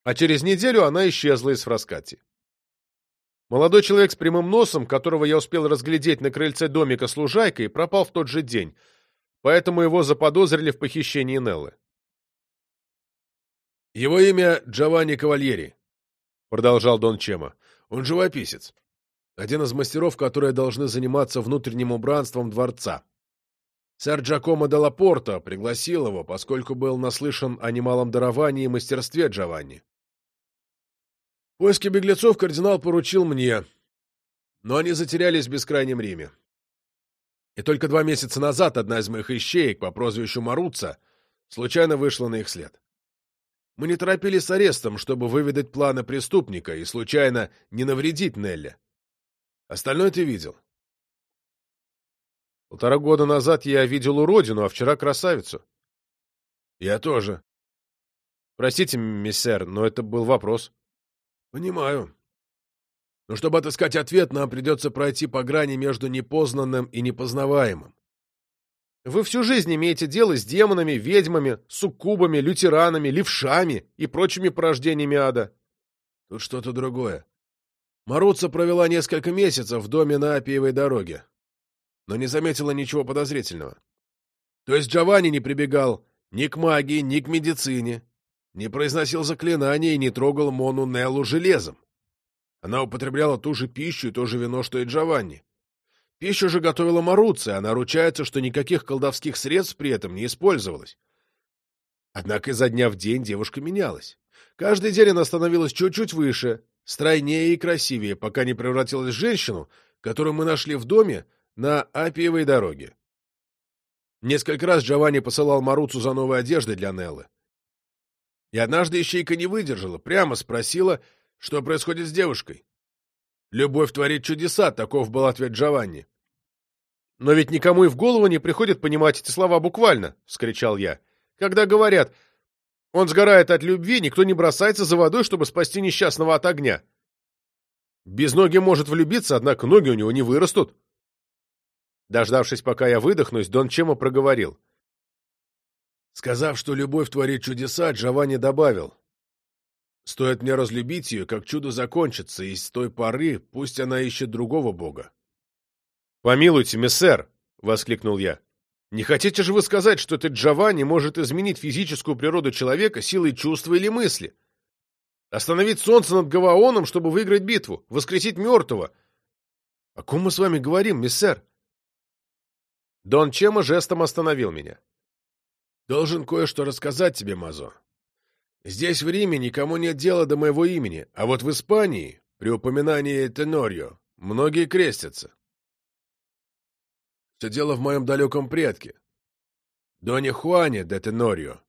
А через неделю она исчезла из Фраскати. Молодой человек с прямым носом, которого я успел разглядеть на крыльце домика с лужайкой, пропал в тот же день, поэтому его заподозрили в похищении Неллы. «Его имя Джованни Кавальери», — продолжал Дон Чема. «Он живописец. Один из мастеров, которые должны заниматься внутренним убранством дворца. Сэр Джакомо де Лапорто пригласил его, поскольку был наслышан о немалом даровании и мастерстве Джованни. Поиски беглецов кардинал поручил мне, но они затерялись в бескрайнем Риме. И только два месяца назад одна из моих ищеек по прозвищу Маруца случайно вышла на их след. Мы не торопились с арестом, чтобы выведать планы преступника и случайно не навредить Нелли. Остальное ты видел. Полтора года назад я видел уродину, а вчера красавицу. Я тоже. Простите, миссер, но это был вопрос. Понимаю. Но чтобы отыскать ответ, нам придется пройти по грани между непознанным и непознаваемым. Вы всю жизнь имеете дело с демонами, ведьмами, суккубами, лютеранами, левшами и прочими порождениями ада. Тут что-то другое. Маруца провела несколько месяцев в доме на Апиевой дороге, но не заметила ничего подозрительного. То есть Джованни не прибегал ни к магии, ни к медицине, не произносил заклинания и не трогал Мону Неллу железом. Она употребляла ту же пищу и то же вино, что и Джованни. Пищу же готовила Маруция, она ручается, что никаких колдовских средств при этом не использовалось. Однако изо дня в день девушка менялась. Каждый день она становилась чуть-чуть выше, стройнее и красивее, пока не превратилась в женщину, которую мы нашли в доме на Апиевой дороге. Несколько раз Джованни посылал Маруцу за новой одеждой для Неллы. И однажды ищейка не выдержала, прямо спросила, что происходит с девушкой. «Любовь творит чудеса», — таков был ответ Джованни. «Но ведь никому и в голову не приходит понимать эти слова буквально», — вскричал я. «Когда говорят, Он сгорает от любви, никто не бросается за водой, чтобы спасти несчастного от огня. Без ноги может влюбиться, однако ноги у него не вырастут. Дождавшись, пока я выдохнусь, Дон Чемо проговорил. Сказав, что любовь творит чудеса, Джованни добавил. Стоит мне разлюбить ее, как чудо закончится, и с той поры пусть она ищет другого бога. «Помилуйте, мессер!» — воскликнул я. «Не хотите же вы сказать, что этот Джованни может изменить физическую природу человека силой чувства или мысли? Остановить солнце над Гаваоном, чтобы выиграть битву? Воскресить мертвого? О ком мы с вами говорим, мессер?» Дон Чема жестом остановил меня. «Должен кое-что рассказать тебе, Мазо. Здесь, в Риме, никому нет дела до моего имени, а вот в Испании, при упоминании Тенорио, многие крестятся. Все дело в моем далеком предке, Доне Хуане де Тенорио,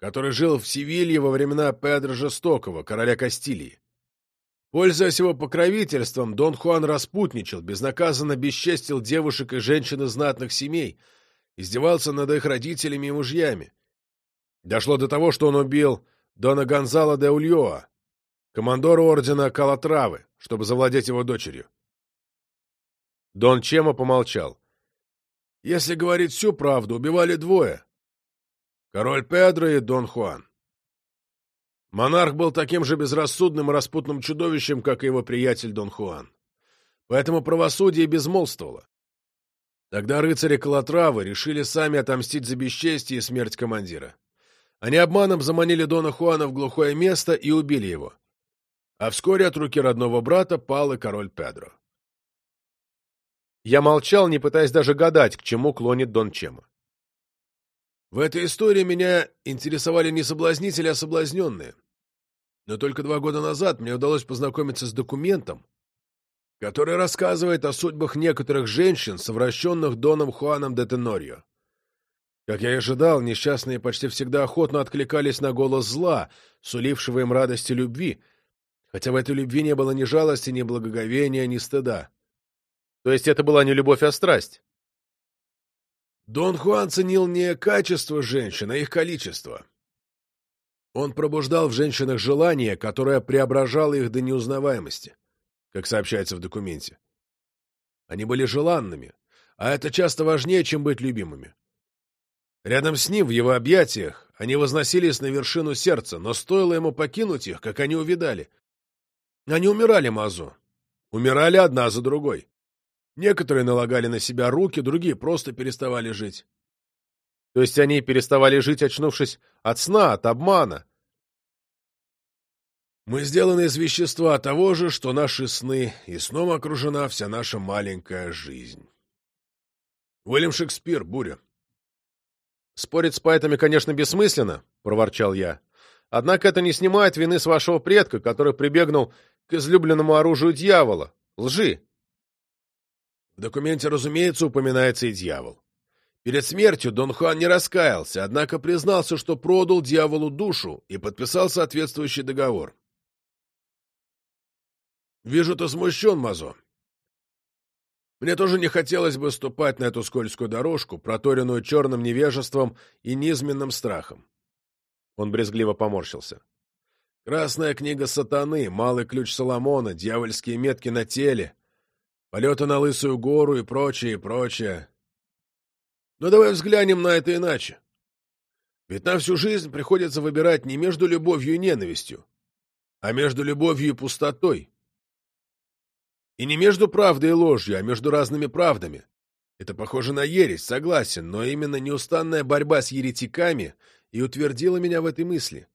который жил в Севилье во времена Педро Жестокого, короля Кастилии. Пользуясь его покровительством, Дон Хуан распутничал, безнаказанно бесчестил девушек и женщин из знатных семей, издевался над их родителями и мужьями. Дошло до того, что он убил Дона Гонзала де Ульоа, командора ордена Калатравы, чтобы завладеть его дочерью. Дон Чема помолчал. Если говорить всю правду, убивали двое. Король Педро и Дон Хуан. Монарх был таким же безрассудным и распутным чудовищем, как и его приятель Дон Хуан. Поэтому правосудие безмолвствовало. Тогда рыцари Калатравы решили сами отомстить за бесчестие и смерть командира. Они обманом заманили Дона Хуана в глухое место и убили его. А вскоре от руки родного брата пал и король Педро. Я молчал, не пытаясь даже гадать, к чему клонит Дон Чема. В этой истории меня интересовали не соблазнители, а соблазненные. Но только два года назад мне удалось познакомиться с документом, который рассказывает о судьбах некоторых женщин, совращенных Доном Хуаном де Тенорио. Как я и ожидал, несчастные почти всегда охотно откликались на голос зла, сулившего им радости любви, хотя в этой любви не было ни жалости, ни благоговения, ни стыда. То есть это была не любовь, а страсть? Дон Хуан ценил не качество женщин, а их количество. Он пробуждал в женщинах желание, которое преображало их до неузнаваемости, как сообщается в документе. Они были желанными, а это часто важнее, чем быть любимыми. Рядом с ним, в его объятиях, они возносились на вершину сердца, но стоило ему покинуть их, как они увидали. Они умирали, Мазу. Умирали одна за другой. Некоторые налагали на себя руки, другие просто переставали жить. То есть они переставали жить, очнувшись от сна, от обмана? Мы сделаны из вещества того же, что наши сны, и сном окружена вся наша маленькая жизнь. Уильям Шекспир, «Буря». «Спорить с поэтами, конечно, бессмысленно», — проворчал я. «Однако это не снимает вины с вашего предка, который прибегнул к излюбленному оружию дьявола — лжи». В документе, разумеется, упоминается и дьявол. Перед смертью Дон Хуан не раскаялся, однако признался, что продал дьяволу душу и подписал соответствующий договор. «Вижу, ты смущен, Мазо. Мне тоже не хотелось бы ступать на эту скользкую дорожку, проторенную черным невежеством и низменным страхом. Он брезгливо поморщился. Красная книга сатаны, малый ключ Соломона, дьявольские метки на теле, полеты на Лысую гору и прочее, и прочее. Но давай взглянем на это иначе. Ведь на всю жизнь приходится выбирать не между любовью и ненавистью, а между любовью и пустотой. И не между правдой и ложью, а между разными правдами. Это похоже на ересь, согласен, но именно неустанная борьба с еретиками и утвердила меня в этой мысли.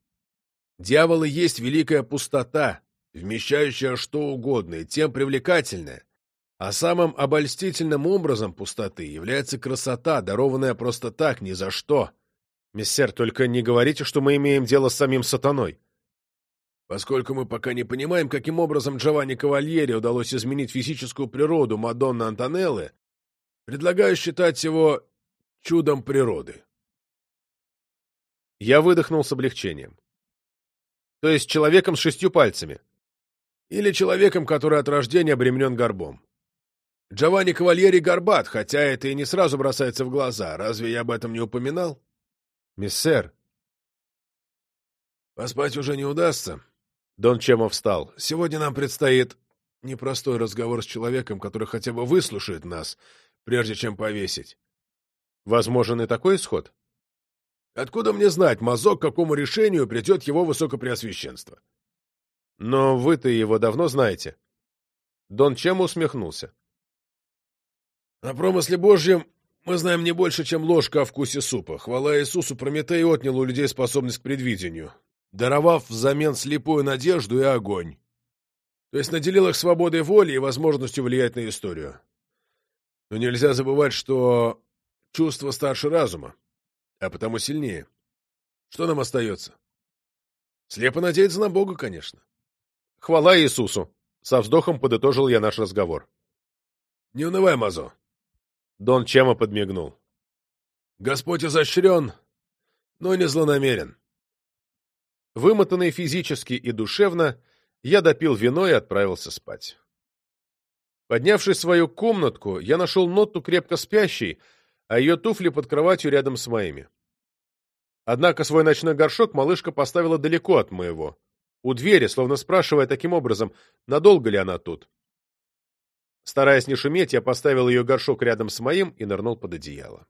Дьявол и есть великая пустота, вмещающая что угодно, и тем привлекательная. А самым обольстительным образом пустоты является красота, дарованная просто так, ни за что. Мессер, только не говорите, что мы имеем дело с самим сатаной. Поскольку мы пока не понимаем, каким образом Джованни Кавальери удалось изменить физическую природу Мадонны Антонеллы, предлагаю считать его чудом природы. Я выдохнул с облегчением. То есть человеком с шестью пальцами. Или человеком, который от рождения обременен горбом. Джованни Кавальери горбат, хотя это и не сразу бросается в глаза. Разве я об этом не упоминал? Миссер, Поспать уже не удастся. Дон Чемо встал. Сегодня нам предстоит непростой разговор с человеком, который хотя бы выслушает нас, прежде чем повесить. Возможен и такой исход? Откуда мне знать, мазок, к какому решению придет его высокопреосвященство? Но вы-то его давно знаете. Дон Чемо усмехнулся. О промысле Божьем мы знаем не больше, чем ложка о вкусе супа. Хвала Иисусу, Прометей отнял у людей способность к предвидению, даровав взамен слепую надежду и огонь. То есть наделил их свободой воли и возможностью влиять на историю. Но нельзя забывать, что чувство старше разума, а потому сильнее. Что нам остается? Слепо надеяться на Бога, конечно. Хвала Иисусу! Со вздохом подытожил я наш разговор. Не унывай, Мазо. Дон Чема подмигнул. Господь изощрен, но не злонамерен. Вымотанный физически и душевно, я допил вино и отправился спать. Поднявшись в свою комнатку, я нашел Нотту крепко спящей, а ее туфли под кроватью рядом с моими. Однако свой ночной горшок малышка поставила далеко от моего, у двери, словно спрашивая таким образом, надолго ли она тут. Стараясь не шуметь, я поставил ее горшок рядом с моим и нырнул под одеяло.